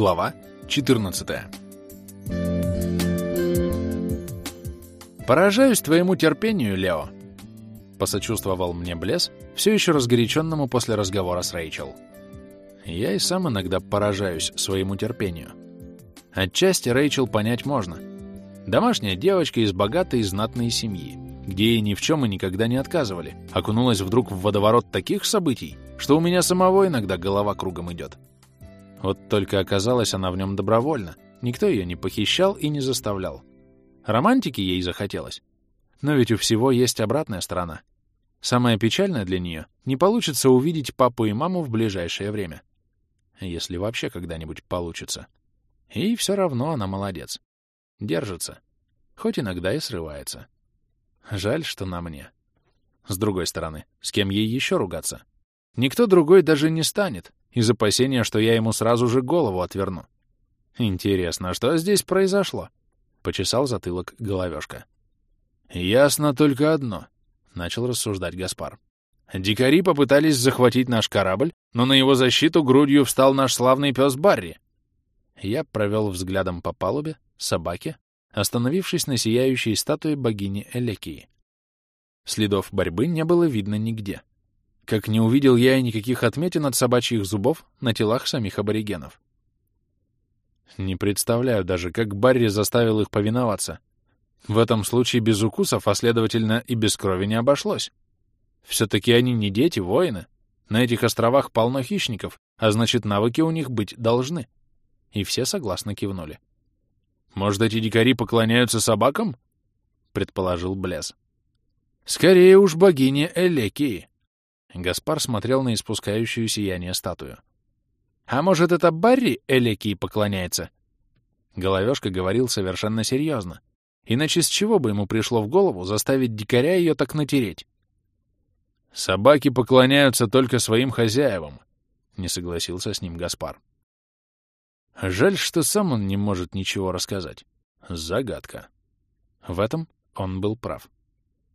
Глава 14 «Поражаюсь твоему терпению, Лео», — посочувствовал мне Блес, все еще разгоряченному после разговора с Рэйчел. Я и сам иногда поражаюсь своему терпению. Отчасти Рэйчел понять можно. Домашняя девочка из богатой и знатной семьи, где ей ни в чем и никогда не отказывали, окунулась вдруг в водоворот таких событий, что у меня самого иногда голова кругом идет. Вот только оказалась она в нем добровольно, никто ее не похищал и не заставлял. Романтики ей захотелось. Но ведь у всего есть обратная сторона. Самое печальное для нее — не получится увидеть папу и маму в ближайшее время. Если вообще когда-нибудь получится. И все равно она молодец. Держится. Хоть иногда и срывается. Жаль, что на мне. С другой стороны, с кем ей еще ругаться? Никто другой даже не станет, из опасения, что я ему сразу же голову отверну. Интересно, что здесь произошло? Почесал затылок головешка. Ясно только одно, начал рассуждать Гаспар. Дикари попытались захватить наш корабль, но на его защиту грудью встал наш славный пес Барри. Я провел взглядом по палубе, собаке, остановившись на сияющей статуе богини Элекии. Следов борьбы не было видно нигде. Как не увидел я и никаких отметин от собачьих зубов на телах самих аборигенов. Не представляю даже, как Барри заставил их повиноваться. В этом случае без укусов, а следовательно и без крови не обошлось. Все-таки они не дети, воины. На этих островах полно хищников, а значит, навыки у них быть должны. И все согласно кивнули. «Может, эти дикари поклоняются собакам?» — предположил Блез. «Скорее уж богиня Элекии». Гаспар смотрел на испускающую сияние статую. «А может, это Барри Элекии поклоняется?» Головешка говорил совершенно серьезно. Иначе с чего бы ему пришло в голову заставить дикаря ее так натереть? «Собаки поклоняются только своим хозяевам», — не согласился с ним Гаспар. Жаль, что сам он не может ничего рассказать. Загадка. В этом он был прав.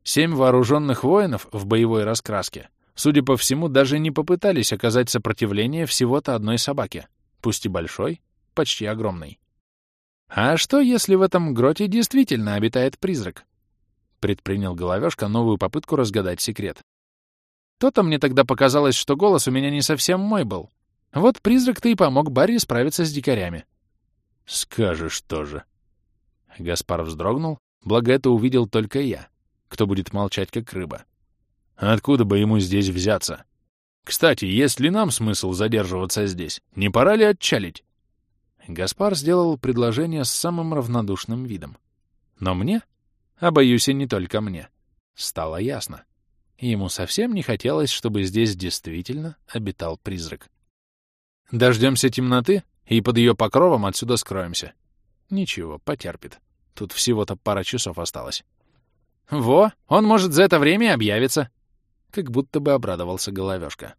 Семь вооруженных воинов в боевой раскраске, судя по всему, даже не попытались оказать сопротивление всего-то одной собаке, пусть и большой, почти огромной. А что, если в этом гроте действительно обитает призрак? Предпринял Головешка новую попытку разгадать секрет. То-то мне тогда показалось, что голос у меня не совсем мой был. Вот призрак-то и помог Барри справиться с дикарями. Скажешь тоже. Гаспар вздрогнул, благо это увидел только я, кто будет молчать как рыба. Откуда бы ему здесь взяться? Кстати, есть ли нам смысл задерживаться здесь? Не пора ли отчалить? Гаспар сделал предложение с самым равнодушным видом. Но мне, а боюсь и не только мне, стало ясно. Ему совсем не хотелось, чтобы здесь действительно обитал призрак. Дождемся темноты и под ее покровом отсюда скроемся. Ничего, потерпит. Тут всего-то пара часов осталось. Во, он может за это время объявиться. Как будто бы обрадовался головешка.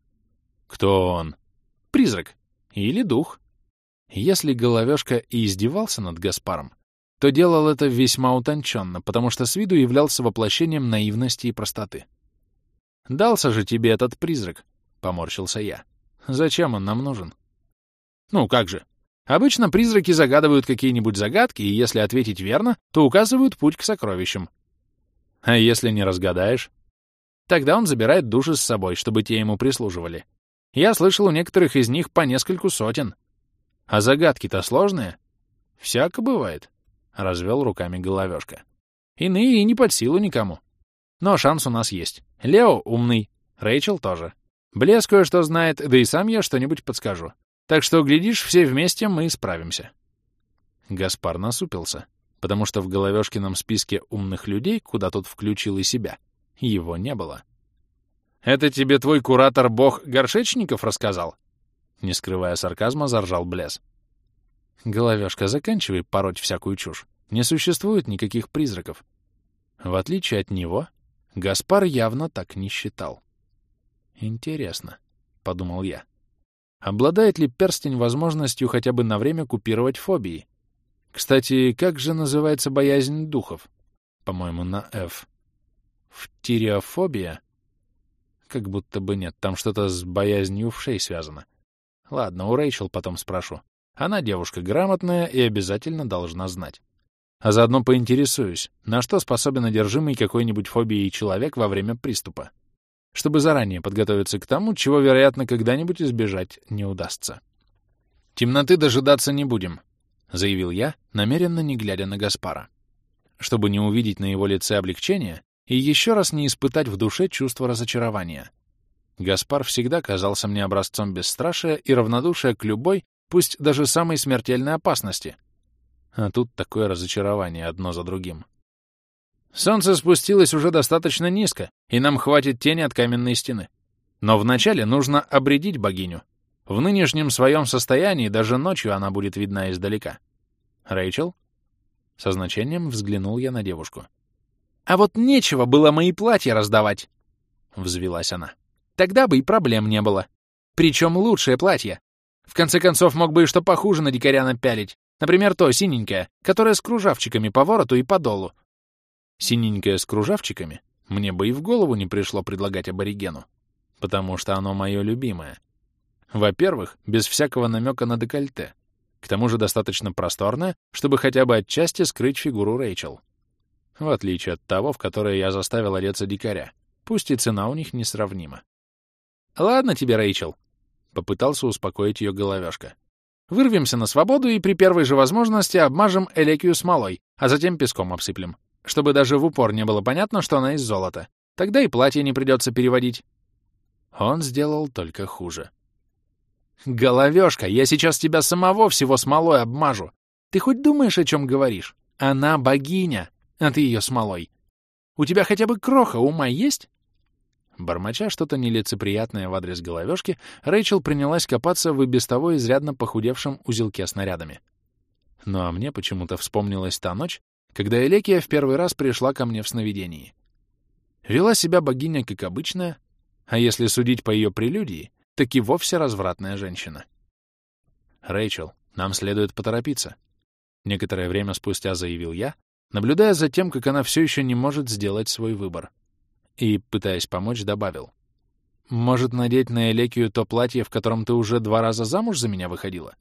Кто он? Призрак. Или дух. Если головешка и издевался над Гаспаром, то делал это весьма утонченно, потому что с виду являлся воплощением наивности и простоты. «Дался же тебе этот призрак», — поморщился я. «Зачем он нам нужен?» «Ну, как же. Обычно призраки загадывают какие-нибудь загадки, и если ответить верно, то указывают путь к сокровищам. А если не разгадаешь? Тогда он забирает души с собой, чтобы те ему прислуживали. Я слышал у некоторых из них по нескольку сотен. А загадки-то сложные. Всяко бывает, — развел руками головешка. Иные и не под силу никому. Но шанс у нас есть. Лео умный, Рэйчел тоже. Блес кое-что знает, да и сам я что-нибудь подскажу. Так что, глядишь, все вместе мы справимся. Гаспар насупился, потому что в головешкином списке умных людей, куда тот включил и себя, его не было. «Это тебе твой куратор-бог Горшечников рассказал?» Не скрывая сарказма, заржал Блес. «Головешка, заканчивай пороть всякую чушь. Не существует никаких призраков. В отличие от него, Гаспар явно так не считал. «Интересно», — подумал я. «Обладает ли перстень возможностью хотя бы на время купировать фобии? Кстати, как же называется боязнь духов? По-моему, на F. Фтириофобия? Как будто бы нет, там что-то с боязнью вшей связано. Ладно, у Рэйчел потом спрошу. Она девушка грамотная и обязательно должна знать. А заодно поинтересуюсь, на что способен одержимый какой-нибудь фобией человек во время приступа, чтобы заранее подготовиться к тому, чего, вероятно, когда-нибудь избежать не удастся. «Темноты дожидаться не будем», — заявил я, намеренно не глядя на Гаспара. Чтобы не увидеть на его лице облегчение и еще раз не испытать в душе чувство разочарования. Гаспар всегда казался мне образцом бесстрашия и равнодушия к любой, пусть даже самой смертельной опасности — а тут такое разочарование одно за другим. Солнце спустилось уже достаточно низко, и нам хватит тени от каменной стены. Но вначале нужно обредить богиню. В нынешнем своем состоянии даже ночью она будет видна издалека. Рэйчел? Со значением взглянул я на девушку. «А вот нечего было мои платья раздавать!» — взвелась она. «Тогда бы и проблем не было. Причем лучшее платье. В конце концов, мог бы и что похуже на дикаря напялить. Например, то синенькое, которое с кружавчиками по вороту и по долу. Синенькое с кружавчиками мне бы и в голову не пришло предлагать аборигену, потому что оно мое любимое. Во-первых, без всякого намека на декольте. К тому же достаточно просторное, чтобы хотя бы отчасти скрыть фигуру Рэйчел. В отличие от того, в которое я заставил одеться дикаря. Пусть и цена у них несравнима. «Ладно тебе, Рэйчел», — попытался успокоить ее головешка. Вырвемся на свободу и при первой же возможности обмажем элекию смолой, а затем песком обсыплем, чтобы даже в упор не было понятно, что она из золота. Тогда и платье не придется переводить. Он сделал только хуже. «Головешка, я сейчас тебя самого всего смолой обмажу. Ты хоть думаешь, о чем говоришь? Она богиня, а ты ее смолой. У тебя хотя бы кроха ума есть?» Бормоча что-то нелицеприятное в адрес головешки, Рэйчел принялась копаться в и без того изрядно похудевшем узелке снарядами. Ну а мне почему-то вспомнилась та ночь, когда Элекия в первый раз пришла ко мне в сновидении. Вела себя богиня как обычная, а если судить по ее прелюдии, так и вовсе развратная женщина. «Рэйчел, нам следует поторопиться», — некоторое время спустя заявил я, наблюдая за тем, как она все еще не может сделать свой выбор и, пытаясь помочь, добавил. «Может, надеть на Элекию то платье, в котором ты уже два раза замуж за меня выходила?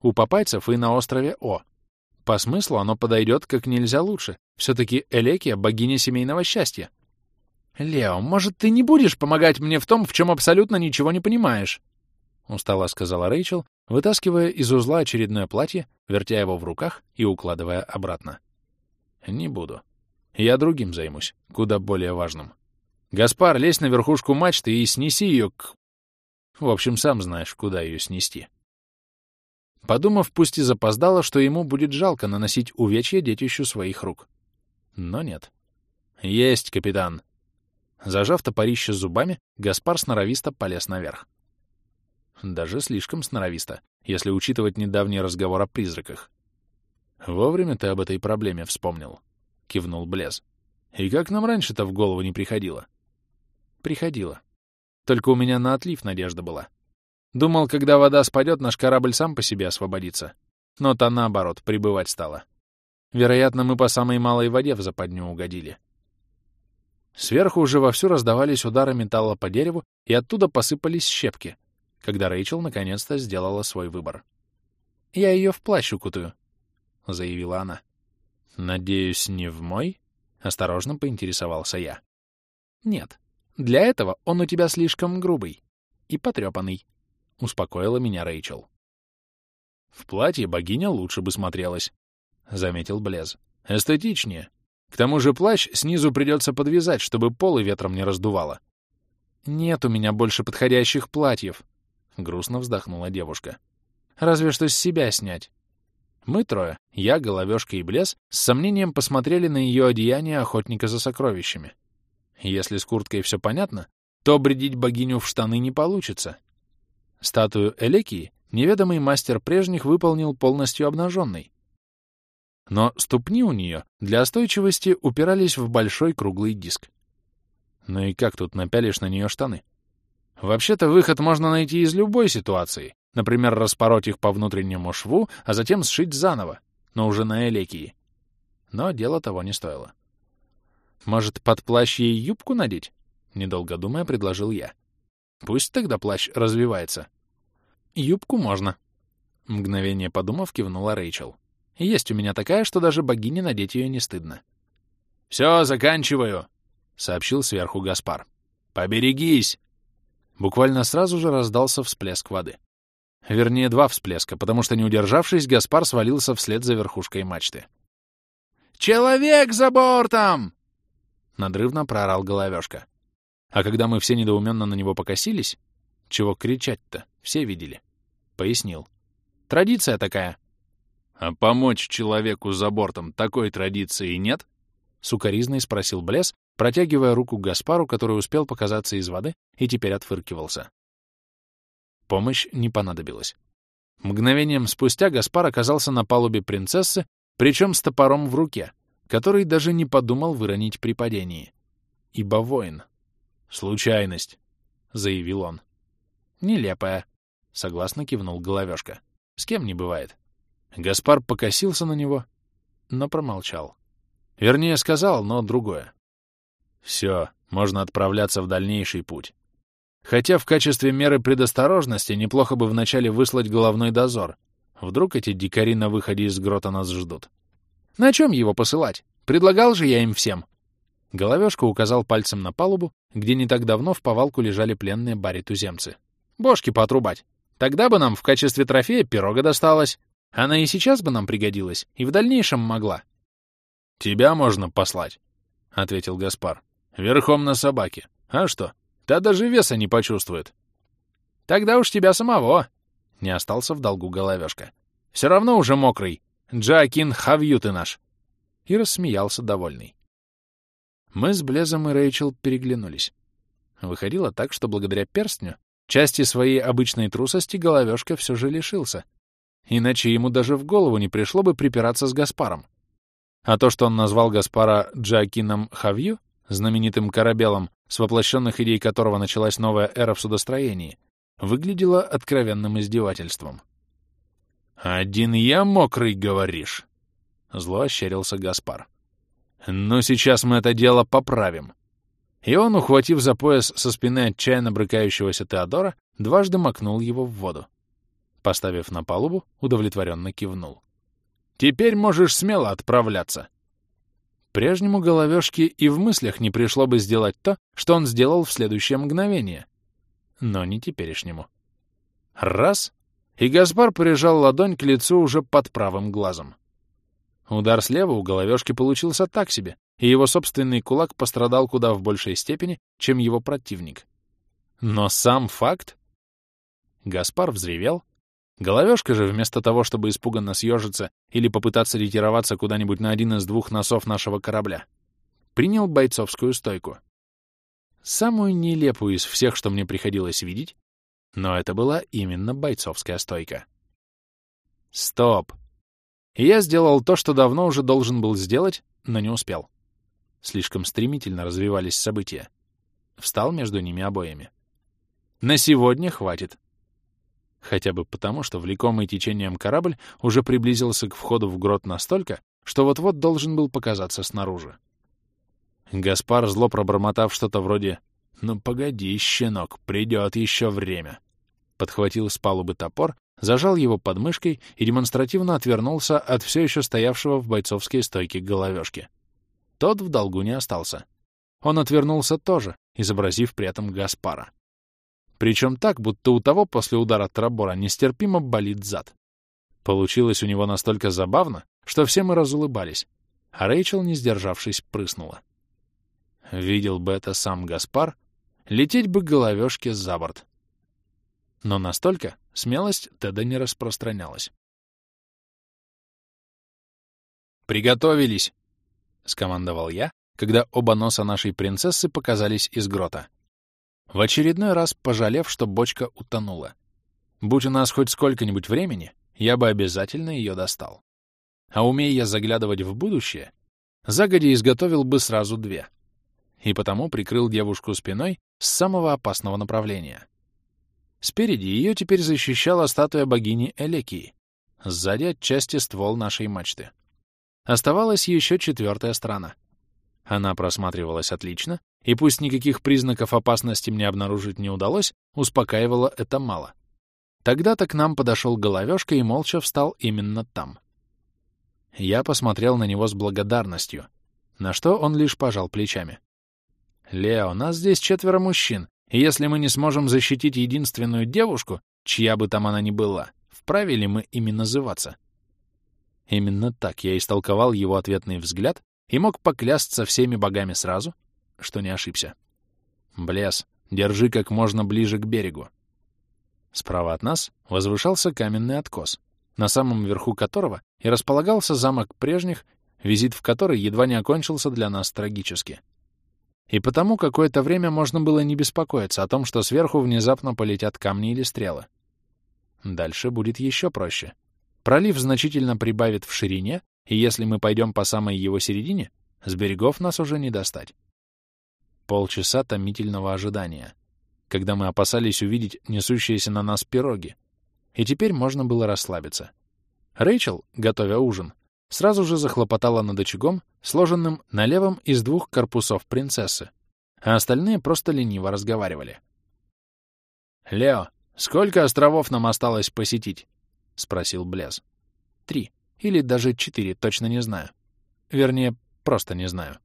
У попайцев и на острове О. По смыслу оно подойдет как нельзя лучше. Все-таки Элекия — богиня семейного счастья». «Лео, может, ты не будешь помогать мне в том, в чем абсолютно ничего не понимаешь?» — устало сказала Рэйчел, вытаскивая из узла очередное платье, вертя его в руках и укладывая обратно. «Не буду. Я другим займусь, куда более важным». Гаспар, лезь на верхушку мачты и снеси ее к... В общем, сам знаешь, куда ее снести. Подумав, пусть и запоздало, что ему будет жалко наносить увечья детищу своих рук. Но нет. Есть, капитан. Зажав топорище зубами, Гаспар сноровисто полез наверх. Даже слишком сноровисто, если учитывать недавний разговор о призраках. «Вовремя ты об этой проблеме вспомнил», — кивнул Блез. «И как нам раньше-то в голову не приходило?» Приходила. Только у меня на отлив надежда была. Думал, когда вода спадет, наш корабль сам по себе освободится. Но та, наоборот, прибывать стала. Вероятно, мы по самой малой воде в западню угодили. Сверху уже вовсю раздавались удары металла по дереву, и оттуда посыпались щепки, когда Рэйчел наконец-то сделала свой выбор. «Я ее в плащ укутаю», — заявила она. «Надеюсь, не в мой?» — осторожно поинтересовался я. «Нет, для этого он у тебя слишком грубый и потрепанный», — успокоила меня Рэйчел. «В платье богиня лучше бы смотрелась», — заметил Блез. «Эстетичнее. К тому же плащ снизу придется подвязать, чтобы полы ветром не раздувало». «Нет у меня больше подходящих платьев», — грустно вздохнула девушка. «Разве что с себя снять». Мы трое, я, Головешка и Блез, с сомнением посмотрели на ее одеяние охотника за сокровищами. Если с курткой все понятно, то обредить богиню в штаны не получится. Статую Элекии неведомый мастер прежних выполнил полностью обнаженной. Но ступни у нее для остойчивости упирались в большой круглый диск. Ну и как тут напялишь на нее штаны? Вообще-то выход можно найти из любой ситуации. Например, распороть их по внутреннему шву, а затем сшить заново, но уже на Элекии. Но дело того не стоило. Может, под плащ ей юбку надеть? Недолго думая, предложил я. Пусть тогда плащ развивается. Юбку можно, Мгновение подумав, кивнула Рэйчел. Есть у меня такая, что даже богине надеть ее не стыдно. «Все, заканчиваю!» — сообщил сверху Гаспар. «Поберегись!» Буквально сразу же раздался всплеск воды. Вернее, два всплеска, потому что, не удержавшись, Гаспар свалился вслед за верхушкой мачты. «Человек за бортом!» Надрывно проорал головешка. А когда мы все недоуменно на него покосились, чего кричать-то, все видели, пояснил. Традиция такая. А помочь человеку за бортом такой традиции нет? Сукаризный спросил Блес, протягивая руку к Гаспару, который успел показаться из воды и теперь отфыркивался. Помощь не понадобилась. Мгновением спустя Гаспар оказался на палубе принцессы, причем с топором в руке, который даже не подумал выронить при падении. Ибо воин. «Случайность», — заявил он. «Нелепая», — согласно кивнул Головешка. «С кем не бывает». Гаспар покосился на него, но промолчал. Вернее, сказал, но другое. Все, можно отправляться в дальнейший путь. Хотя в качестве меры предосторожности неплохо бы вначале выслать головной дозор. Вдруг эти дикари на выходе из грота нас ждут. На чем его посылать? Предлагал же я им всем. Головешка указал пальцем на палубу, где не так давно в повалку лежали пленные бари-туземцы. Бошки поотрубать. Тогда бы нам в качестве трофея пирога досталась. Она и сейчас бы нам пригодилась, и в дальнейшем могла. «Тебя можно послать», — ответил Гаспар. «Верхом на собаке. А что? Та даже веса не почувствует». «Тогда уж тебя самого», — не остался в долгу головешка. «Все равно уже мокрый. Джакин Хавью ты наш!» И рассмеялся довольный. Мы с Блезом и Рэйчел переглянулись. Выходило так, что благодаря перстню части своей обычной трусости головешка все же лишился. Иначе ему даже в голову не пришло бы припираться с Гаспаром. А то, что он назвал Гаспара Джакином Хавью, знаменитым корабелом, с воплощенных идей которого началась новая эра в судостроении, выглядело откровенным издевательством. «Один я мокрый, говоришь?» Зло ощерился Гаспар. «Ну, сейчас мы это дело поправим». И он, ухватив за пояс со спины отчаянно брыкающегося Теодора, дважды макнул его в воду. Поставив на палубу, удовлетворенно кивнул. «Теперь можешь смело отправляться». Прежнему головешке и в мыслях не пришло бы сделать то, что он сделал в следующее мгновение. Но не теперешнему. Раз и Гаспар прижал ладонь к лицу уже под правым глазом. Удар слева у головешки получился так себе, и его собственный кулак пострадал куда в большей степени, чем его противник. Но сам факт... Гаспар взревел. Головешка же, вместо того, чтобы испуганно съежиться или попытаться ретироваться куда-нибудь на один из двух носов нашего корабля, принял бойцовскую стойку. Самую нелепую из всех, что мне приходилось видеть, но это была именно бойцовская стойка. Стоп! Я сделал то, что давно уже должен был сделать, но не успел. Слишком стремительно развивались события. Встал между ними обоими. На сегодня хватит. Хотя бы потому, что влекомый течением корабль уже приблизился к входу в грот настолько, что вот-вот должен был показаться снаружи. Гаспар, зло пробормотав что-то вроде «Ну погоди, щенок, придет еще время». Подхватил с палубы топор, зажал его под мышкой и демонстративно отвернулся от все еще стоявшего в бойцовской стойке головешки. Тот в долгу не остался. Он отвернулся тоже, изобразив при этом Гаспара. Причем так, будто у того после удара Трабора нестерпимо болит зад. Получилось у него настолько забавно, что все мы разулыбались, а Рэйчел, не сдержавшись, прыснула. Видел бы это сам Гаспар, Лететь бы головешке за борт. Но настолько смелость Теда не распространялась. «Приготовились!» — скомандовал я, когда оба носа нашей принцессы показались из грота. В очередной раз пожалев, что бочка утонула. Будь у нас хоть сколько-нибудь времени, я бы обязательно ее достал. А умея я заглядывать в будущее, загодя изготовил бы сразу две. И потому прикрыл девушку спиной с самого опасного направления. Спереди ее теперь защищала статуя богини Элекии, сзади отчасти ствол нашей мачты. Оставалась еще четвертая сторона. Она просматривалась отлично, и пусть никаких признаков опасности мне обнаружить не удалось, успокаивало это мало. Тогда-то к нам подошел головешка и молча встал именно там. Я посмотрел на него с благодарностью, на что он лишь пожал плечами. «Лео, нас здесь четверо мужчин, и если мы не сможем защитить единственную девушку, чья бы там она ни была, вправе ли мы ими называться?» Именно так я истолковал его ответный взгляд и мог поклясться всеми богами сразу, что не ошибся. «Блес, держи как можно ближе к берегу». Справа от нас возвышался каменный откос, на самом верху которого и располагался замок прежних, визит в который едва не окончился для нас трагически. И потому какое-то время можно было не беспокоиться о том, что сверху внезапно полетят камни или стрелы. Дальше будет еще проще. Пролив значительно прибавит в ширине, и если мы пойдем по самой его середине, с берегов нас уже не достать. Полчаса томительного ожидания, когда мы опасались увидеть несущиеся на нас пироги, и теперь можно было расслабиться. Рэйчел, готовя ужин, сразу же захлопотала над очагом, сложенным на левом из двух корпусов принцессы, а остальные просто лениво разговаривали. «Лео, сколько островов нам осталось посетить?» — спросил Блез. «Три. Или даже четыре, точно не знаю. Вернее, просто не знаю.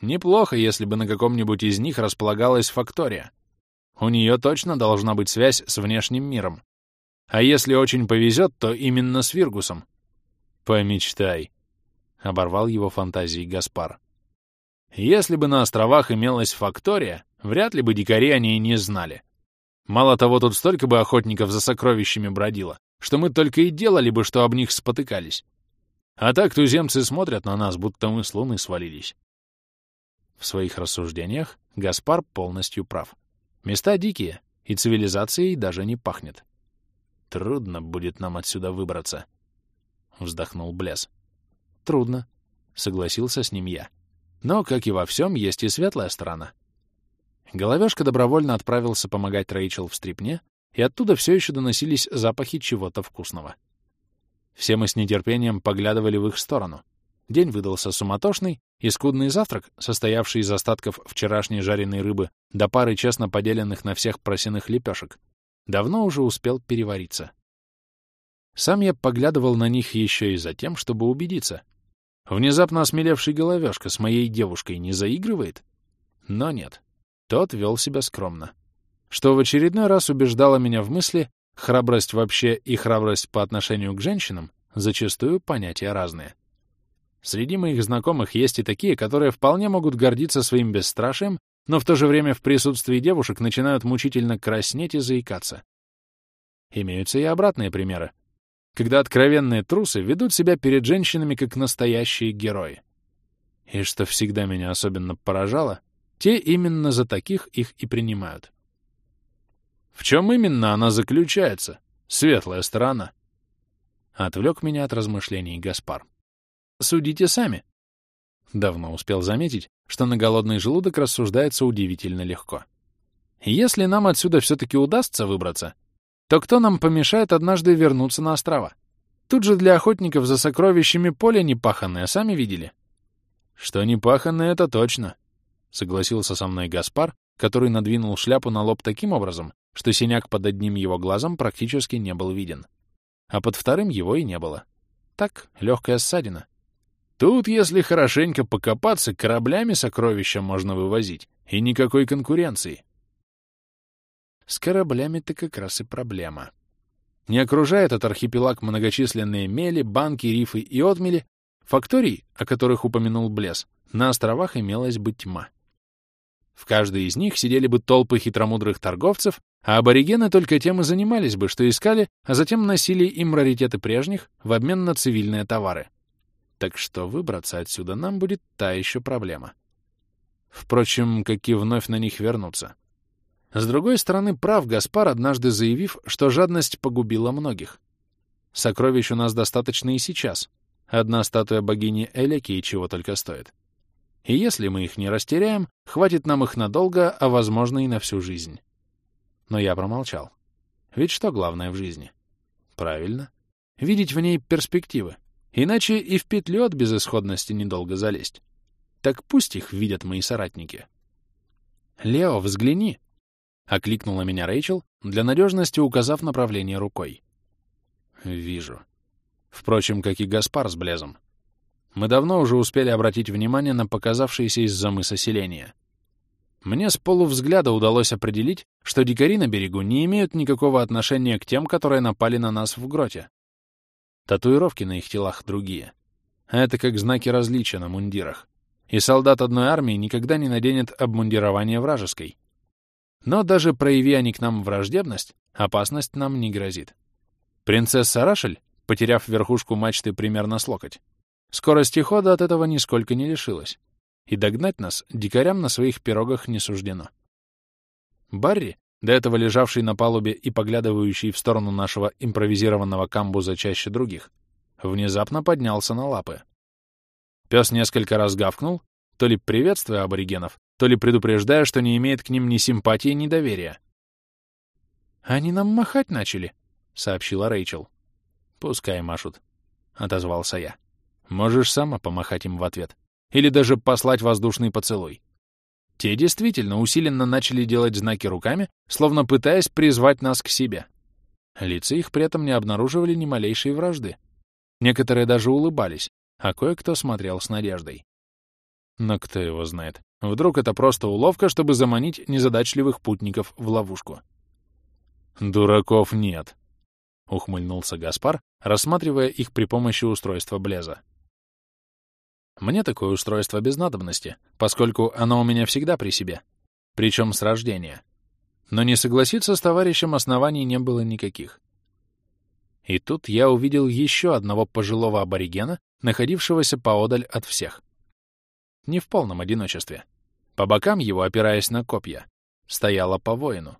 Неплохо, если бы на каком-нибудь из них располагалась фактория. У нее точно должна быть связь с внешним миром. А если очень повезет, то именно с Виргусом. Помечтай, — оборвал его фантазии Гаспар. Если бы на островах имелась фактория, вряд ли бы дикари о ней не знали. Мало того, тут столько бы охотников за сокровищами бродило, что мы только и делали бы, что об них спотыкались. А так туземцы смотрят на нас, будто мы с луны свалились. В своих рассуждениях Гаспар полностью прав. Места дикие, и цивилизацией даже не пахнет. Трудно будет нам отсюда выбраться, — вздохнул Блес. Трудно, — согласился с ним я. Но, как и во всем, есть и светлая сторона. Головешка добровольно отправился помогать Рэйчел в стрипне, и оттуда все еще доносились запахи чего-то вкусного. Все мы с нетерпением поглядывали в их сторону. День выдался суматошный, и скудный завтрак, состоявший из остатков вчерашней жареной рыбы до пары честно поделенных на всех просяных лепешек, давно уже успел перевариться. Сам я поглядывал на них еще и за тем, чтобы убедиться. Внезапно осмелевший головешка с моей девушкой не заигрывает? Но нет, тот вел себя скромно. Что в очередной раз убеждало меня в мысли, храбрость вообще и храбрость по отношению к женщинам зачастую понятия разные. Среди моих знакомых есть и такие, которые вполне могут гордиться своим бесстрашием но в то же время в присутствии девушек начинают мучительно краснеть и заикаться. Имеются и обратные примеры, когда откровенные трусы ведут себя перед женщинами как настоящие герои. И что всегда меня особенно поражало, те именно за таких их и принимают. В чем именно она заключается, светлая сторона? Отвлек меня от размышлений Гаспар. Судите сами. Давно успел заметить, что на голодный желудок рассуждается удивительно легко. Если нам отсюда все-таки удастся выбраться, то кто нам помешает однажды вернуться на острова? Тут же для охотников за сокровищами поле непаханное, сами видели. Что непаханное, это точно, — согласился со мной Гаспар, который надвинул шляпу на лоб таким образом, что синяк под одним его глазом практически не был виден. А под вторым его и не было. Так, легкая ссадина. Тут, если хорошенько покопаться, кораблями сокровища можно вывозить, и никакой конкуренции. С кораблями-то как раз и проблема. Не окружает этот архипелаг многочисленные мели, банки, рифы и отмели, факторий, о которых упомянул Блес, на островах имелась бы тьма. В каждой из них сидели бы толпы хитромудрых торговцев, а аборигены только тем и занимались бы, что искали, а затем носили им раритеты прежних в обмен на цивильные товары. Так что выбраться отсюда нам будет та еще проблема. Впрочем, как и вновь на них вернуться. С другой стороны, прав Гаспар, однажды заявив, что жадность погубила многих. Сокровищ у нас достаточно и сейчас. Одна статуя богини Элеки и чего только стоит. И если мы их не растеряем, хватит нам их надолго, а, возможно, и на всю жизнь. Но я промолчал. Ведь что главное в жизни? Правильно. Видеть в ней перспективы. Иначе и в петлю от безысходности недолго залезть. Так пусть их видят мои соратники. «Лео, взгляни!» — окликнула меня Рэйчел, для надежности указав направление рукой. Вижу. Впрочем, как и Гаспар с Блезом. Мы давно уже успели обратить внимание на показавшееся из-за мыса селение. Мне с полувзгляда удалось определить, что дикари на берегу не имеют никакого отношения к тем, которые напали на нас в гроте. Татуировки на их телах другие. Это как знаки различия на мундирах. И солдат одной армии никогда не наденет обмундирование вражеской. Но даже прояви они к нам враждебность, опасность нам не грозит. Принцесса Рашель, потеряв верхушку мачты примерно с локоть, скорости хода от этого нисколько не лишилась. И догнать нас дикарям на своих пирогах не суждено. Барри, до этого лежавший на палубе и поглядывающий в сторону нашего импровизированного камбуза чаще других, внезапно поднялся на лапы. Пес несколько раз гавкнул, то ли приветствуя аборигенов, то ли предупреждая, что не имеет к ним ни симпатии, ни доверия. «Они нам махать начали», — сообщила Рэйчел. «Пускай машут», — отозвался я. «Можешь сама помахать им в ответ. Или даже послать воздушный поцелуй». Те действительно усиленно начали делать знаки руками, словно пытаясь призвать нас к себе. Лица их при этом не обнаруживали ни малейшей вражды. Некоторые даже улыбались, а кое-кто смотрел с надеждой. Но кто его знает. Вдруг это просто уловка, чтобы заманить незадачливых путников в ловушку. «Дураков нет», — ухмыльнулся Гаспар, рассматривая их при помощи устройства Блеза. «Мне такое устройство без надобности, поскольку оно у меня всегда при себе, причем с рождения. Но не согласиться с товарищем оснований не было никаких. И тут я увидел еще одного пожилого аборигена, находившегося поодаль от всех не в полном одиночестве. По бокам его, опираясь на копья, стояла по воину.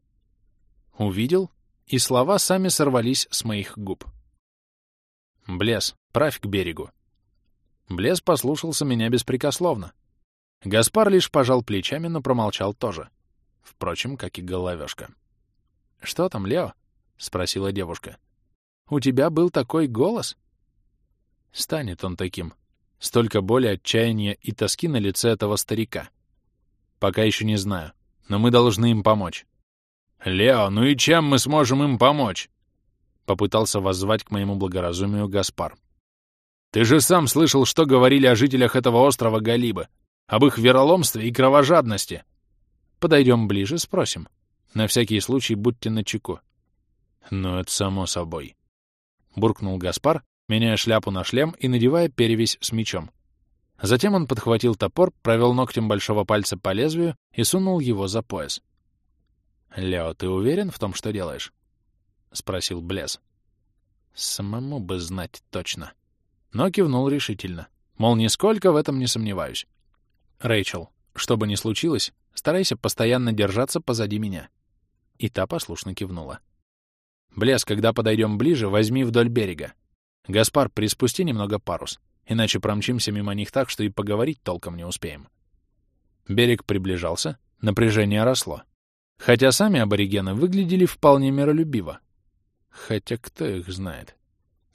Увидел, и слова сами сорвались с моих губ. «Блес, правь к берегу». Блес послушался меня беспрекословно. Гаспар лишь пожал плечами, но промолчал тоже. Впрочем, как и головешка. «Что там, Лео?» — спросила девушка. «У тебя был такой голос?» «Станет он таким», Столько боли, отчаяния и тоски на лице этого старика. Пока еще не знаю, но мы должны им помочь. «Лео, ну и чем мы сможем им помочь?» Попытался воззвать к моему благоразумию Гаспар. «Ты же сам слышал, что говорили о жителях этого острова Галибы, об их вероломстве и кровожадности. Подойдем ближе, спросим. На всякий случай будьте начеку». «Ну, это само собой», — буркнул Гаспар, меняя шляпу на шлем и надевая перевязь с мечом. Затем он подхватил топор, провел ногтем большого пальца по лезвию и сунул его за пояс. «Лео, ты уверен в том, что делаешь?» — спросил Блес. «Самому бы знать точно». Но кивнул решительно. Мол, нисколько в этом не сомневаюсь. «Рэйчел, что бы ни случилось, старайся постоянно держаться позади меня». И та послушно кивнула. «Блес, когда подойдем ближе, возьми вдоль берега. «Гаспар, приспусти немного парус, иначе промчимся мимо них так, что и поговорить толком не успеем». Берег приближался, напряжение росло. Хотя сами аборигены выглядели вполне миролюбиво. Хотя кто их знает.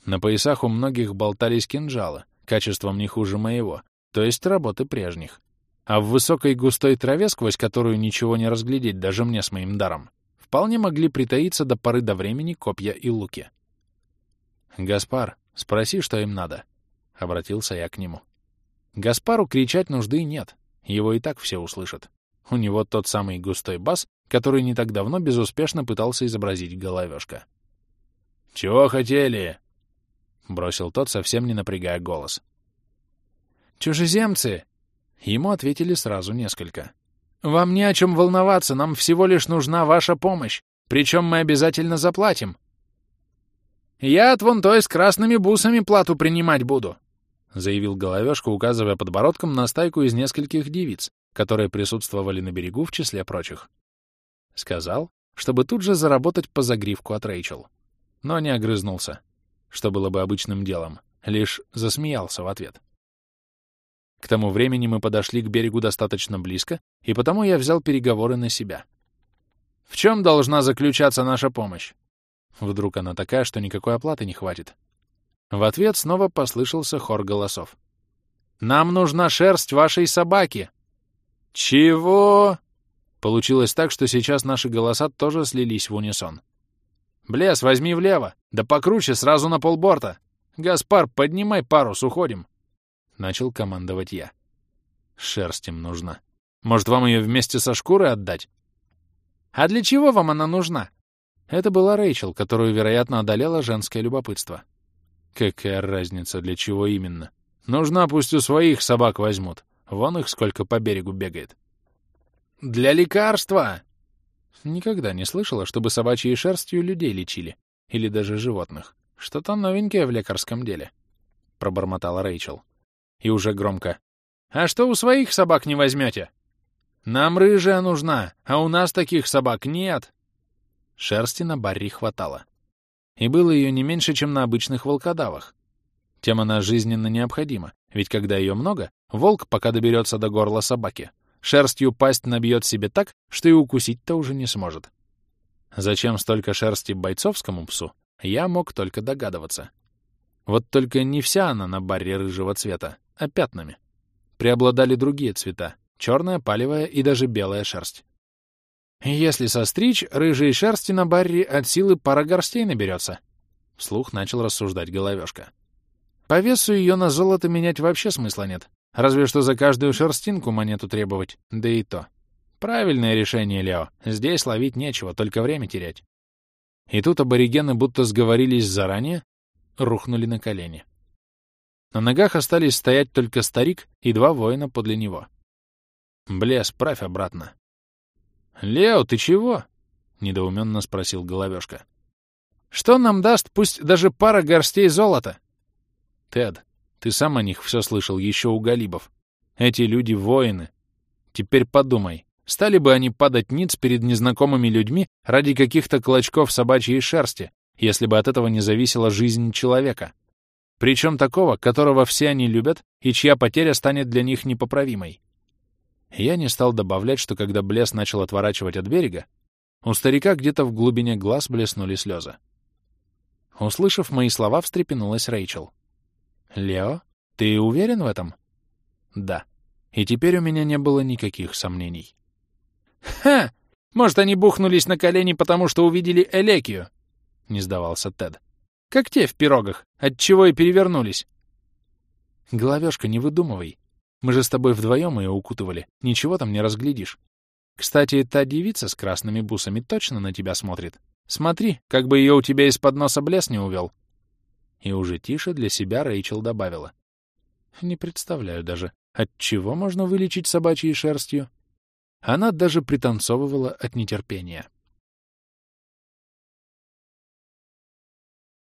На поясах у многих болтались кинжалы, качеством не хуже моего, то есть работы прежних. А в высокой густой траве, сквозь которую ничего не разглядеть даже мне с моим даром, вполне могли притаиться до поры до времени копья и луки. «Гаспар, Спроси, что им надо. Обратился я к нему. Гаспару кричать нужды нет. Его и так все услышат. У него тот самый густой бас, который не так давно безуспешно пытался изобразить головешка. «Чего хотели?» — бросил тот, совсем не напрягая голос. «Чужеземцы!» Ему ответили сразу несколько. «Вам не о чем волноваться, нам всего лишь нужна ваша помощь, причем мы обязательно заплатим. «Я от вон той с красными бусами плату принимать буду», — заявил Головешка, указывая подбородком на стайку из нескольких девиц, которые присутствовали на берегу в числе прочих. Сказал, чтобы тут же заработать по загривку от Рэйчел. Но не огрызнулся, что было бы обычным делом, лишь засмеялся в ответ. К тому времени мы подошли к берегу достаточно близко, и потому я взял переговоры на себя. «В чем должна заключаться наша помощь?» Вдруг она такая, что никакой оплаты не хватит. В ответ снова послышался хор голосов. «Нам нужна шерсть вашей собаки!» «Чего?» Получилось так, что сейчас наши голоса тоже слились в унисон. «Блес, возьми влево! Да покруче, сразу на полборта! Гаспар, поднимай парус, уходим!» Начал командовать я. Шерсть им нужна. Может, вам ее вместе со шкурой отдать? А для чего вам она нужна? Это была Рэйчел, которую, вероятно, одолело женское любопытство. Какая разница, для чего именно? Нужна, пусть у своих собак возьмут. Вон их сколько по берегу бегает. Для лекарства! Никогда не слышала, чтобы собачьей шерстью людей лечили. Или даже животных. Что-то новенькое в лекарском деле. Пробормотала Рэйчел. И уже громко. А что у своих собак не возьмете? Нам рыжая нужна, а у нас таких собак нет. Шерсти на Барри хватало. И было ее не меньше, чем на обычных волкодавах. Тем она жизненно необходима, ведь когда ее много, волк, пока доберется до горла собаки, шерстью пасть набьет себе так, что и укусить-то уже не сможет. Зачем столько шерсти бойцовскому псу, я мог только догадываться. Вот только не вся она на барре рыжего цвета, а пятнами. Преобладали другие цвета — черная, палевая и даже белая шерсть. «Если состричь, рыжей шерсти на барре от силы пара горстей наберется», — вслух начал рассуждать головешка. «По весу ее на золото менять вообще смысла нет. Разве что за каждую шерстинку монету требовать, да и то. Правильное решение, Лео. Здесь ловить нечего, только время терять. И тут аборигены будто сговорились заранее, рухнули на колени. На ногах остались стоять только старик и два воина подле него. «Блес, правь обратно». «Лео, ты чего?» — недоуменно спросил головешка. «Что нам даст пусть даже пара горстей золота?» «Тед, ты сам о них все слышал еще у галибов. Эти люди — воины. Теперь подумай, стали бы они падать ниц перед незнакомыми людьми ради каких-то клочков собачьей шерсти, если бы от этого не зависела жизнь человека? Причем такого, которого все они любят и чья потеря станет для них непоправимой. Я не стал добавлять, что когда Блес начал отворачивать от берега, у старика где-то в глубине глаз блеснули слезы. Услышав мои слова, встрепенулась Рэйчел. «Лео, ты уверен в этом?» «Да. И теперь у меня не было никаких сомнений». «Ха! Может, они бухнулись на колени, потому что увидели Элекию?» — не сдавался Тед. «Как те в пирогах, отчего и перевернулись». «Головешка, не выдумывай. Мы же с тобой вдвоем ее укутывали, ничего там не разглядишь. Кстати, та девица с красными бусами точно на тебя смотрит. Смотри, как бы ее у тебя из-под носа блес не увел. И уже тише для себя Рэйчел добавила. Не представляю даже, от чего можно вылечить собачьей шерстью. Она даже пританцовывала от нетерпения.